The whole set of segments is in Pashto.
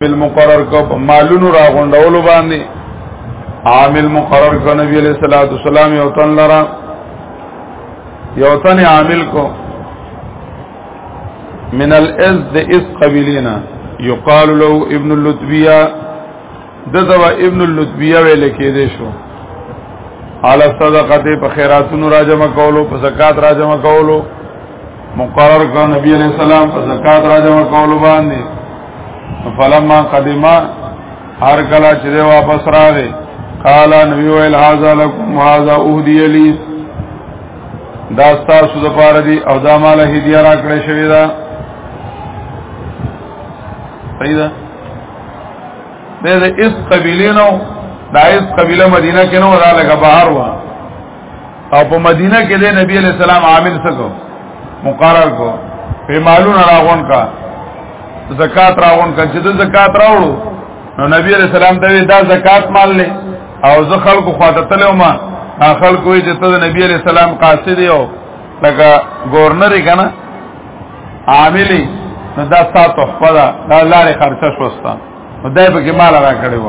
عامل مقرر کو په مالونو را غونډولو باندې عامل مقرر کو نبی علیہ الصلوۃ والسلام یو تن لرا یو تن عامل کو من الاز د اس قبیلینا یقال له ابن اللتبیہ دغه ابن اللتبیہ ویل کې دی شو علی صدقه په خیراتونو راجمه کولو په زکات راجمه کولو مقرر کړ نبی علیہ السلام په زکات راجمه کولو باندې فلما قدما هر کلا چې واپس راغې قال نبی ویل هاذا لكم هاذا اهدی لی دا تاسو د پاره دی او دا مال هدیه را کړې شوی دا پیدا د اس قبیلینو دا اس قبیله مدینه کې نو دا لګه بهر وه او په مدینه کې د نبی علی السلام عامل سکو مقرر کو په مالونه راغون کا زکات راغون کا چې د زکات راوړو نو نبی علی السلام ته دا زکات مال له او زه خلکو خواته تلو ما خلکو یې چې ته د نبی علی السلام قاصد یو لکه گورنر کنا عاملی نو دا ستا تحفه ده دا لارې خرچه شوستا نو دای په کې مال را کړی و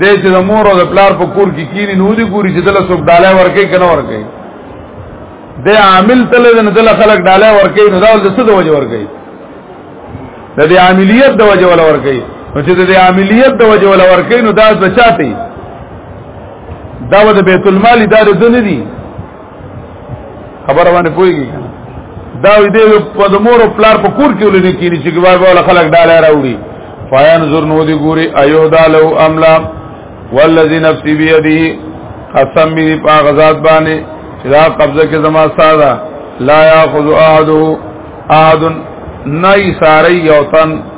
د چې د مور او د پلار په کور کې کینی نو دي ګوري چې دله څوک ډالای ورکې کنه ورکې د عامل تل د دله خلک ډالای ورکې نو دا د څه د وجه ورکې د دې عاملیت د وجه ولا ورکې نو چې د دې عاملیت د وجه ولا ورکې نو دا بچاته دا د بیت المال ادارې دنه دي خبر باندې پويږي دا دې په د مور او پلار په کور کې ولې نه کینی چې ګوای به خلک ډاله راوړي فاین زور نو دی ګوري ایو دالو املا والذي نفسي بيديه قسم می په غزاد باندې چې دا قبضه کې زما ساده لا ياخذ احد احد نای ساری یوتن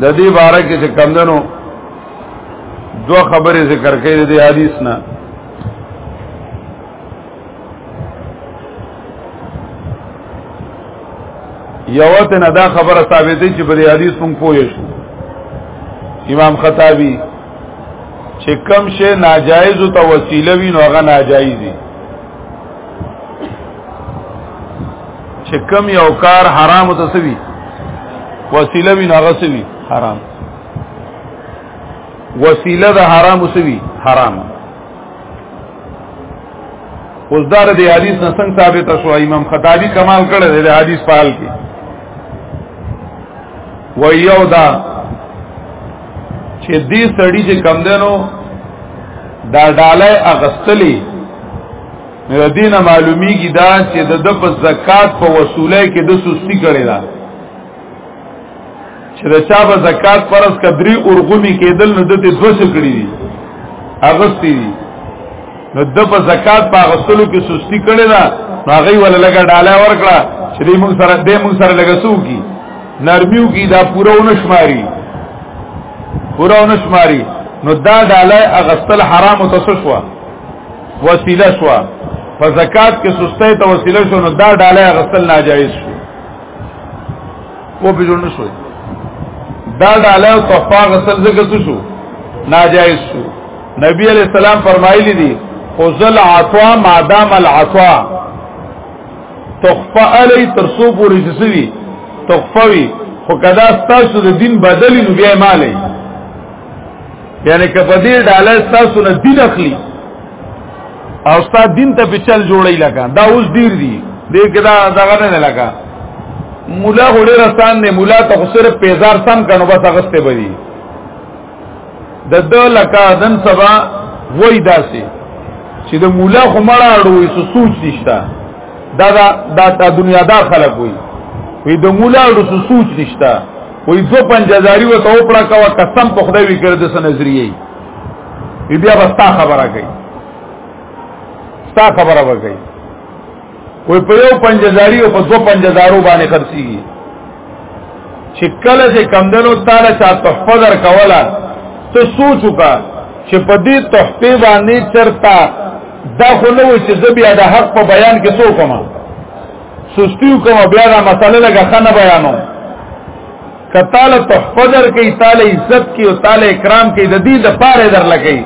د دې باره کې چې کمندنو دوه خبرې ذکر کړې د دې حدیث نه یو ته نه دا خبره ثابتې چې په دې حدیث مونږ پوه شو امام خطابی چې کم شی ناجایز او توسیله وی نو هغه ناجایز دي چې کم یو کار حرام ته سوي وسیله وی ناغه سوي حرام وسیله د حرام سوي حرام اوس دا د حدیث نه څنګه ثابت شو امام خطابی کمال کړی د حدیث په حال کې و یو دا چې دې سړی چې کم دنو دا ډاله اغستلی نو دین معلومیږي دا چې د د په زکات په وصولای کې د سستی کړي دا چې د چا په زکات پرس کدري اورغومي کېدل نو د دې دوسه کړی دي اغستی دي نو د په زکات په غسلو کې سستی کړي دا هغه ول لګا ډاله ورکړه چې دې موږ سره دې موږ سره لګسو کی نرمیو کی دا پوره ونشماري پوره ونشماري نو دا ډاله اغستل حرام او تسوشوا وسیله شو په زکات کې سستۍ ته وسیله شو نو دا ډاله غسل ناجایز شو و به جوړ نشو دا ډاله او تحفه غسل زګت شو ناجایز شو نبی علیہ السلام فرمایلی دي خذل عطوا ما دام العطوا تخفه علی ترسو پوری جسوی تخفوی خو کدا ستاسو د دین بدلی نو بیا مالای یعنی که په دې ډالر تاسو نه دین اخلي او تاسو دین ته په چل جوړی لگا دا اوس ډیر دی دې کدا دغه نه لگا مولا غړي رسان نه مولا ته صرف پیزار سم کنو بس اغسته بدی د د لکا دن سبا وای داسي چې د مولا خو مړه اړوي سو سوچ نشتا دا دا د دنیا دا خلک وي وي د مولا اړو سو سوچ نشتا وی دو پنجزاری و تو پڑا کوا قسم په خدای وی کرده سا نظریه ای بیا بستا خبره کوي ستا خبره وکړي وی په یو پنجزاری او په دو پنجزارو باندې خرڅيږي چې کله چې کمدنو تعالی چا تحفظ در کولا ته سوچ وکا چې په دې تحفه باندې چرتا دا خو نو چې زبیا د حق په بیان کې سو کومه سستی وکم بیا دا مسله لګه خنه بیانو کتاله تحفظر کوي تعالی عزت کوي او تعالی اکرام کوي د دې د پاره در لګي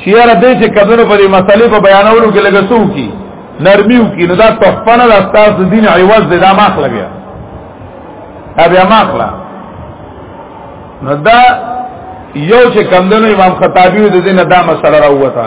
چې یاره دې چې کبر په دې مسلې په بیانولو کې لګسو کی نرمیو کی نو دا تحفنه د استاد دین عوض د دا ماخ لګیا بیا ماخلا نو دا یو چې کمدنو امام خطابی د دې نه دا مسله راوته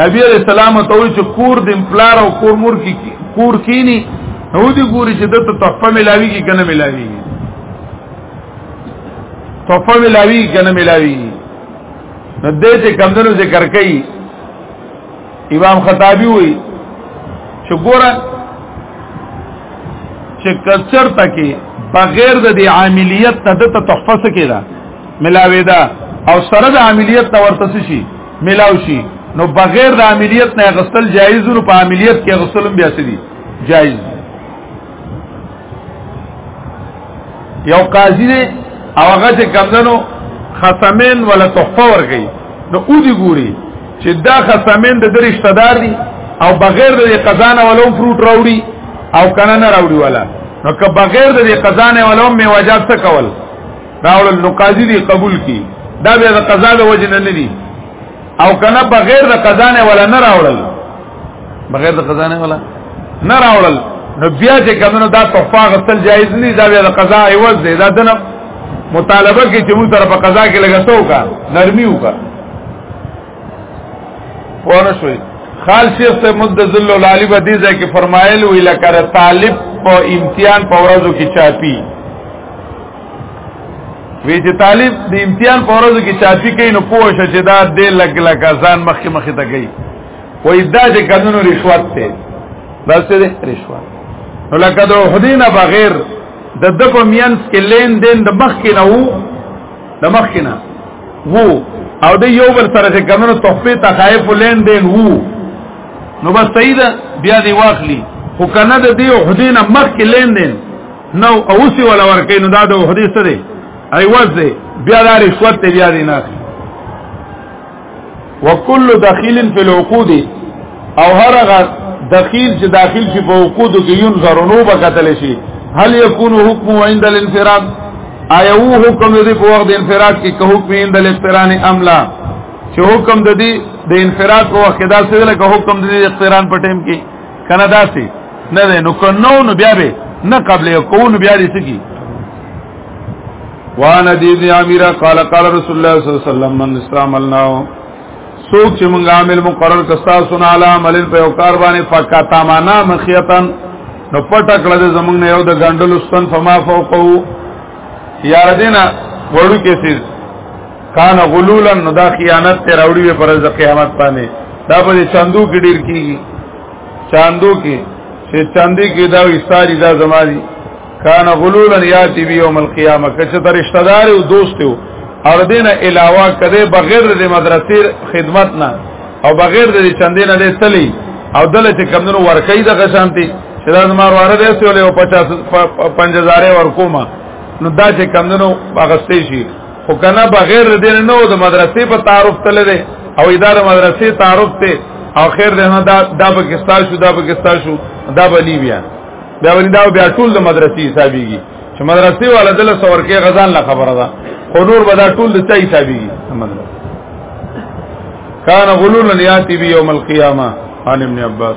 نبی علیہ السلام ته وی چې کور د پلار او کور مور کی کور کینی نو دی ګوري چې دته تحفه ملاوي کی کنه ملاوي تحفه ملاوي کنه ملاوي نو دې ته کمندونو ذکر کوي امام خطابی وی چې ګوره چې کچر تکي بغیر د دې عاملیت ته د تحفظ کېدا ملاوي دا او سره د عاملیت ته ورته شي ملاو شي نو بغیر د عملیت نه غسل جایز نو په عملیت کې غسل بیا سړي جایز یو قاضي دی او هغه چې کمندنو خصمین ولا تحفه ورګي نو او دی ګوري چې دا خصمین د درې رشتہ دار دي او بغیر د قضا نه ولو فروټ راوړي او کنه نه راوړي ولا نو که بغیر د قضا نه ولو می وجاب څه کول راول نو قاضي دی قبول کی دا به قضا د وجه نه دی او کنه بغیر د قضا نه ولا نه راول بغیر د قضا نه ولا نه راول نو بیا چې کمنو دا تحفه غسل جایز نه دا بیا د قضا ایواز دی دا دنه مطالبه کې چې موږ سره په قضا کې لګسو کا نرمي وکا پوره شوي خال شیخ سے مد ذل العالی بدی ځای کې فرمایل وی لکه طالب په امتحان په ورځو کې چاپی وی چې طالب د امتحان په ورځو کې چاپی کوي نو پوه شي چې دا د لګ لګ ځان مخکې مخې ته کوي وای دا چې قانون رشوت ته دا څه دی رشوت نو لکه د حدینه بغیر د د په مینس کې لین دین د مخ کې نه وو د مخ کې نه وو او د یو بل سره چې کمنو تحفه تخایف لین دین وو نو بس صحیح ده بیا دی واخلی خو کنه د دې حدینه مخ کې لین دین نو اوسی ولا ورکې نو دا د حدیث سره ایواز دی بیا دا رشوت ته بیا دی نه وکل دخیل فی العقود او هر هغه دخیل چې داخل شي په عقود کې یون زرنو به قتل شي هل یکون حکم عند الانفراد آیا وو حکم دې په وخت د انفراد کې که حکم عند الاقتران املا چې حکم د دې د انفراد په وخت کې دا څه لکه حکم د اقتران په ټیم کې کنه داسي نه ده نو کنو نو بیا به نه قبل یکون بیا دې سکی وان ابي ابن عامر قال قال رسول الله صلی الله علیه وسلم من استعملنا سوق چې موږ عامل مقرر کستا سن علی عمل په یو کار باندې فقطا معنا مخیتن نو پټ کړه د زمنګ نه یو د غندل سن فما فوقو یار دینا وړو کې سیز کان غلولا نو دا خیانت ته راوړي په ورځ قیامت باندې دا په چاندو کې ډیر کیږي چاندو کې چې چاندې کې دا استاری دا زماري کان غلولا یاتی بی یوم القیامه کچ تر رشتہ دار او دوست او اور دین علاوه کده بغیر د مدرسې خدمت نه او بغیر د چاندې نه دې تلی او دله چې کمنو ورکې د غشانتی چې دا زمار واره دې سولې او 50 50 ورکوما نو دا چې کمنو هغه ستې شي خو کنه بغیر د دین نه د مدرسې په تعارف تل دی او اداره مدرسې تعارف ته او خیر ده نه دا د پاکستان شو د پاکستان شو دا بلی بیا بیا ولې دا بیا ټول د مدرسې حسابيږي چې مدرسې والا دله سور کې غزان لا خبره ده خو نور به دا ټول د چا حسابيږي کان غلول یاتی بی یوم القیامه عن ابن عباس